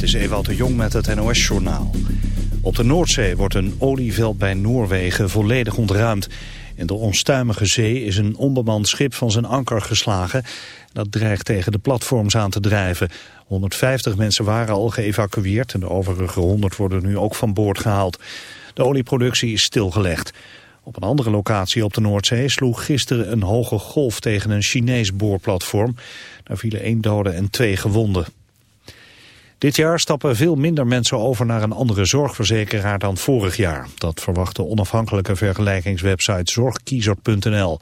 Dit is Ewout de Jong met het NOS-journaal. Op de Noordzee wordt een olieveld bij Noorwegen volledig ontruimd. In de onstuimige zee is een onbemand schip van zijn anker geslagen. Dat dreigt tegen de platforms aan te drijven. 150 mensen waren al geëvacueerd en de overige 100 worden nu ook van boord gehaald. De olieproductie is stilgelegd. Op een andere locatie op de Noordzee sloeg gisteren een hoge golf tegen een Chinees boorplatform. Daar vielen één dode en twee gewonden. Dit jaar stappen veel minder mensen over naar een andere zorgverzekeraar dan vorig jaar. Dat verwacht de onafhankelijke vergelijkingswebsite zorgkiezer.nl.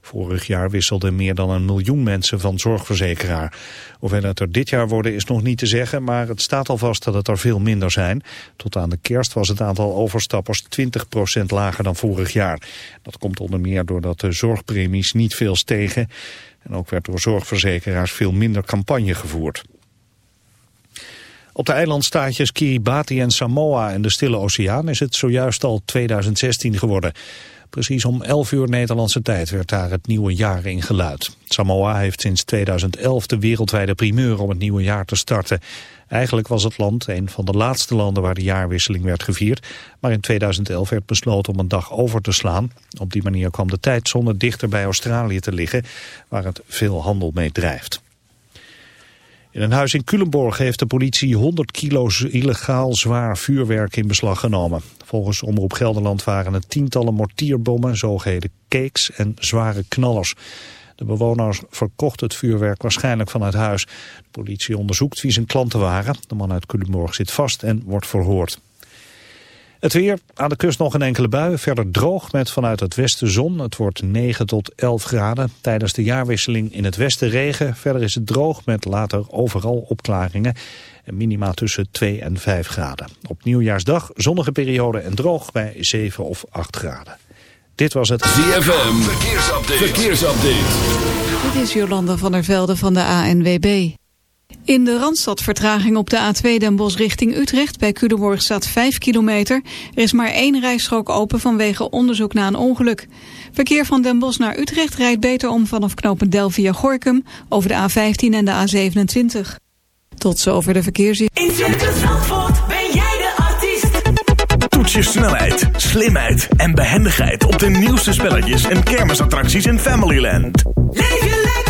Vorig jaar wisselden meer dan een miljoen mensen van zorgverzekeraar. Hoeveel het er dit jaar worden is nog niet te zeggen, maar het staat al vast dat het er veel minder zijn. Tot aan de kerst was het aantal overstappers 20% lager dan vorig jaar. Dat komt onder meer doordat de zorgpremies niet veel stegen. En ook werd door zorgverzekeraars veel minder campagne gevoerd. Op de eilandstaatjes Kiribati en Samoa en de Stille Oceaan is het zojuist al 2016 geworden. Precies om 11 uur Nederlandse tijd werd daar het nieuwe jaar ingeluid. Samoa heeft sinds 2011 de wereldwijde primeur om het nieuwe jaar te starten. Eigenlijk was het land een van de laatste landen waar de jaarwisseling werd gevierd. Maar in 2011 werd besloten om een dag over te slaan. Op die manier kwam de tijdzone dichter bij Australië te liggen, waar het veel handel mee drijft. In een huis in Culemborg heeft de politie 100 kilo illegaal zwaar vuurwerk in beslag genomen. Volgens Omroep Gelderland waren het tientallen mortierbommen, zogeheten cakes en zware knallers. De bewoners verkochten het vuurwerk waarschijnlijk vanuit huis. De politie onderzoekt wie zijn klanten waren. De man uit Culemborg zit vast en wordt verhoord. Het weer, aan de kust nog een enkele bui, verder droog met vanuit het westen zon. Het wordt 9 tot 11 graden. Tijdens de jaarwisseling in het westen regen. Verder is het droog met later overal opklaringen. En minima tussen 2 en 5 graden. Op nieuwjaarsdag zonnige periode en droog bij 7 of 8 graden. Dit was het ZFM Verkeersupdate. Verkeersupdate. Dit is Jolanda van der Velde van de ANWB. In de Randstad vertraging op de A2 Den Bosch richting Utrecht. Bij Culemborg staat 5 kilometer. Er is maar één rijstrook open vanwege onderzoek na een ongeluk. Verkeer van Den Bosch naar Utrecht rijdt beter om vanaf knopen Del via Gorkum... over de A15 en de A27. Tot zover de verkeersin. In Circus Zandvoort ben jij de artiest. Toets je snelheid, slimheid en behendigheid... op de nieuwste spelletjes en kermisattracties in Familyland. Leef je lekker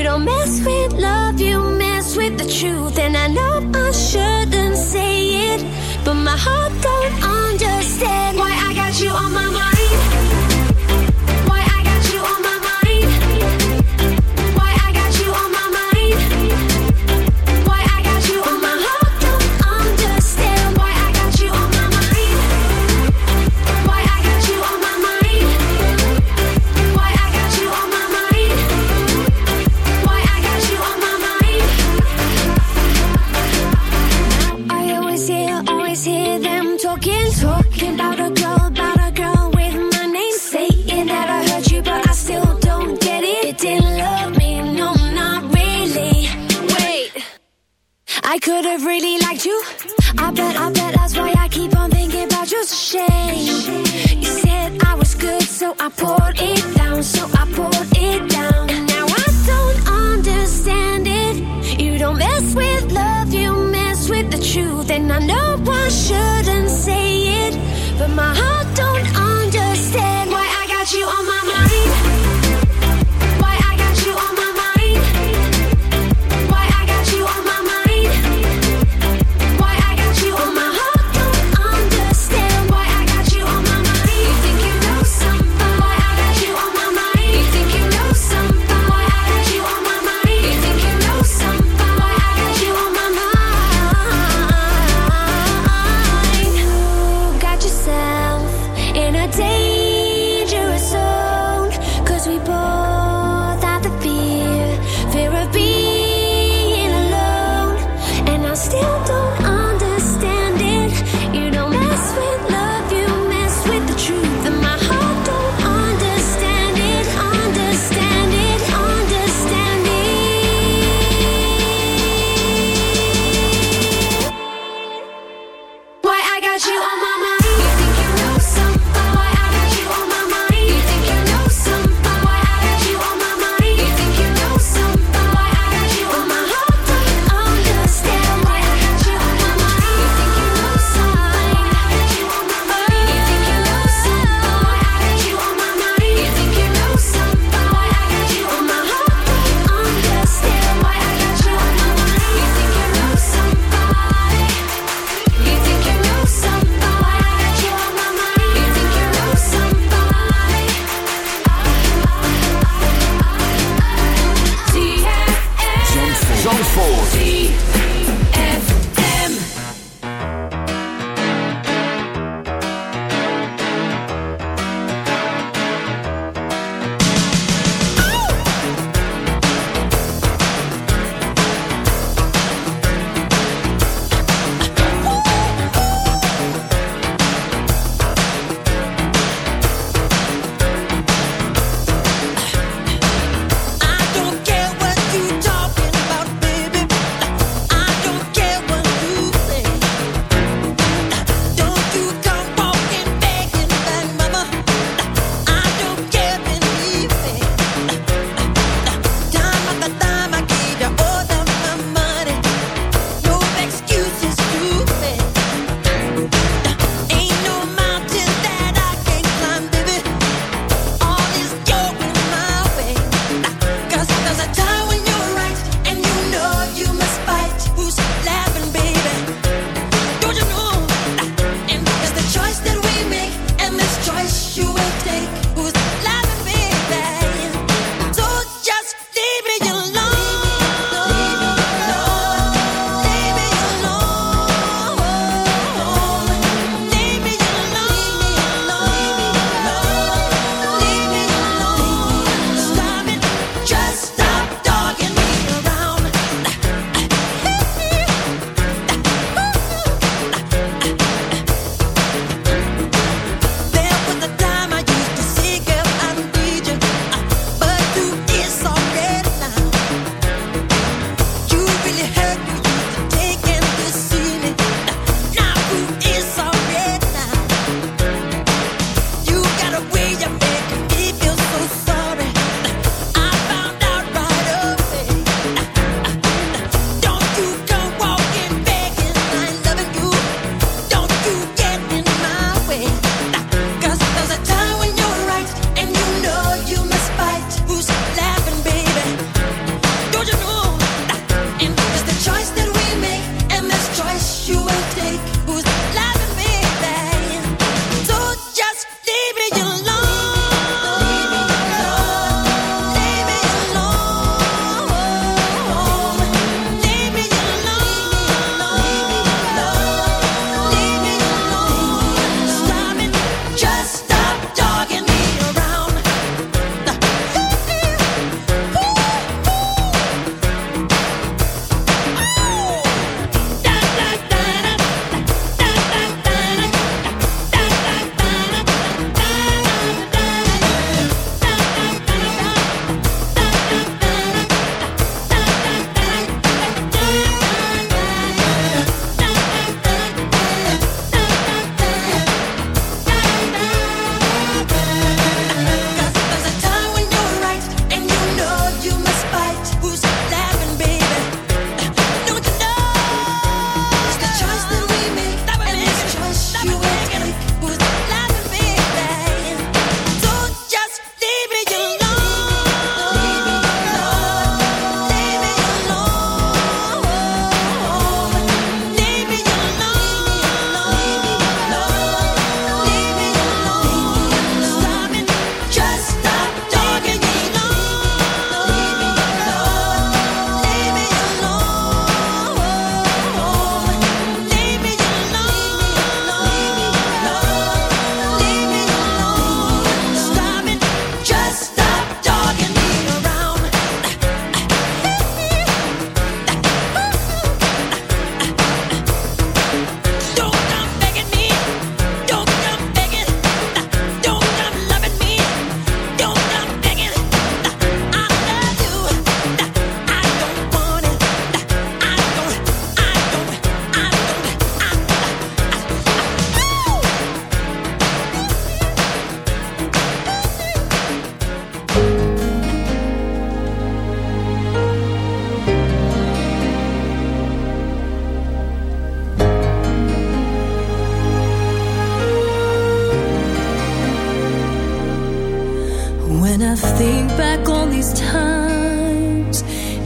You don't mess with love, you mess with the truth. And I know I shouldn't say it, but my heart don't understand why I got you on my mind. could have really liked you. I bet, I bet that's why I keep on thinking about you. It's a shame. You said I was good, so I poured.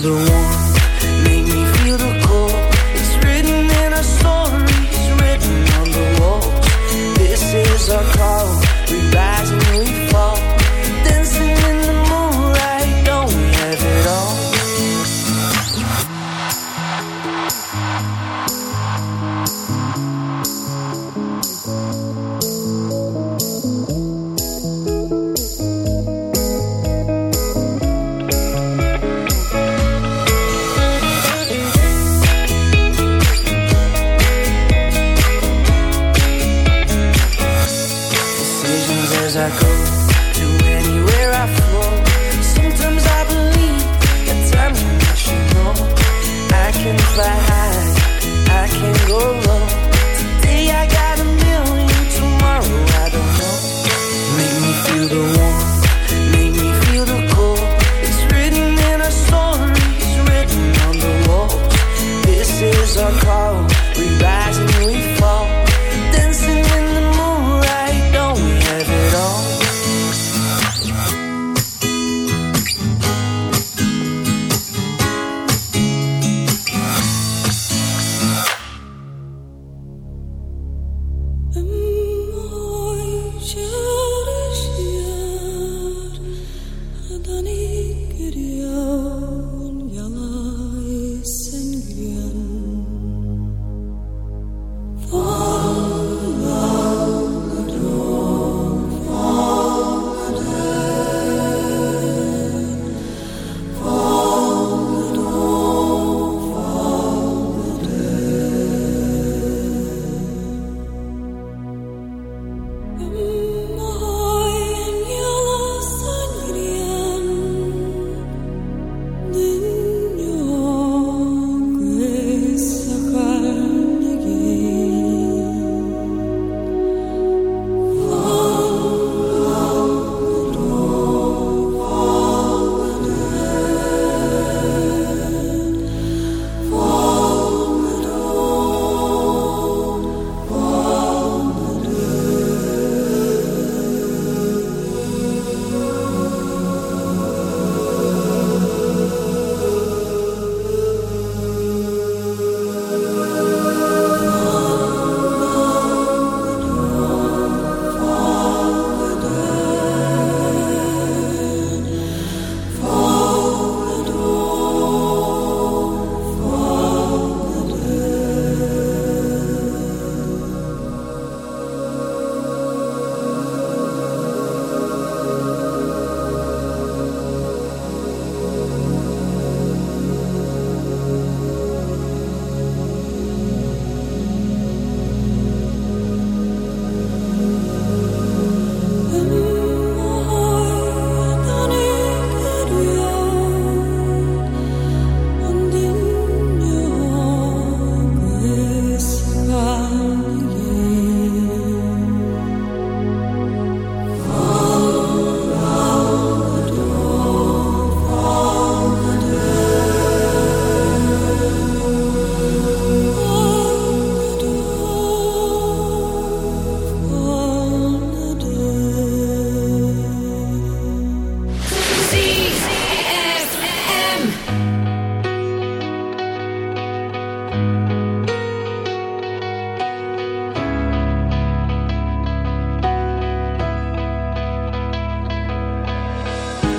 the one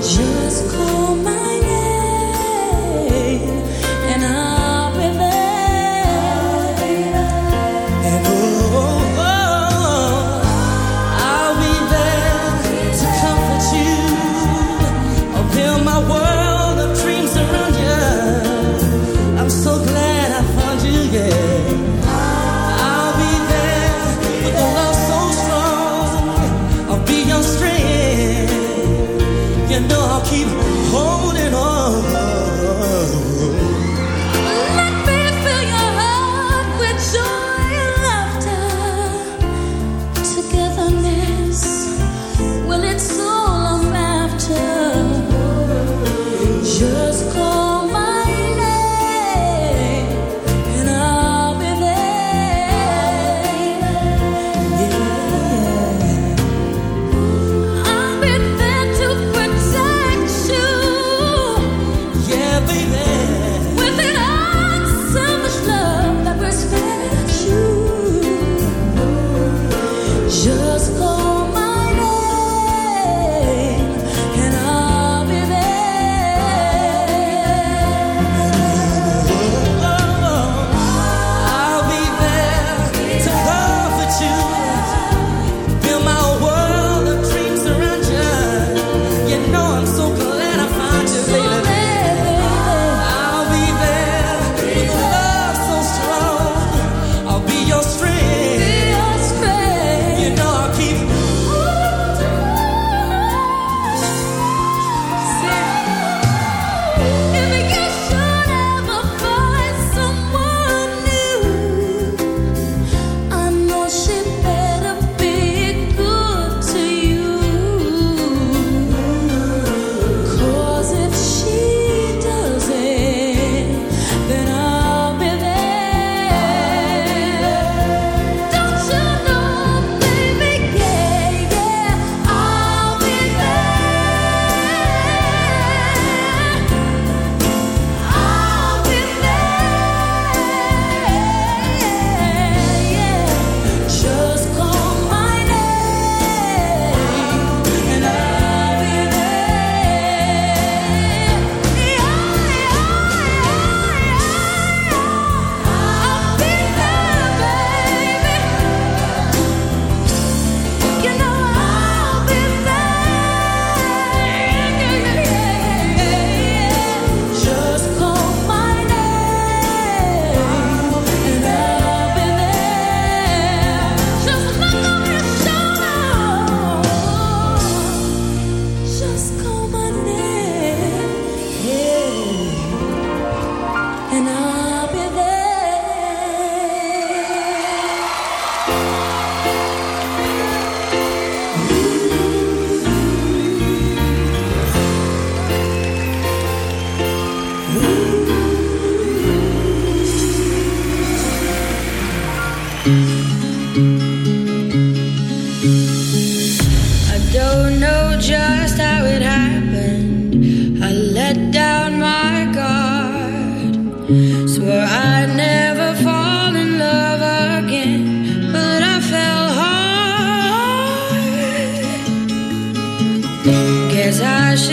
Just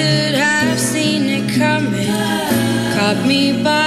I should have seen it coming. Caught me by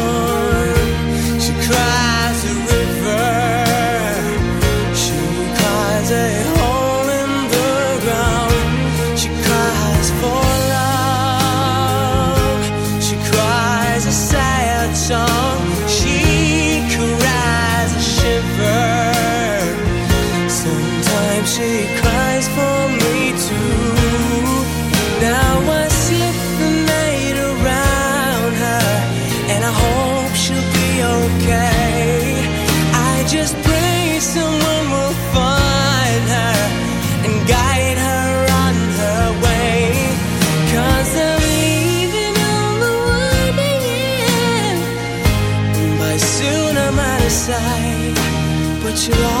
what you are.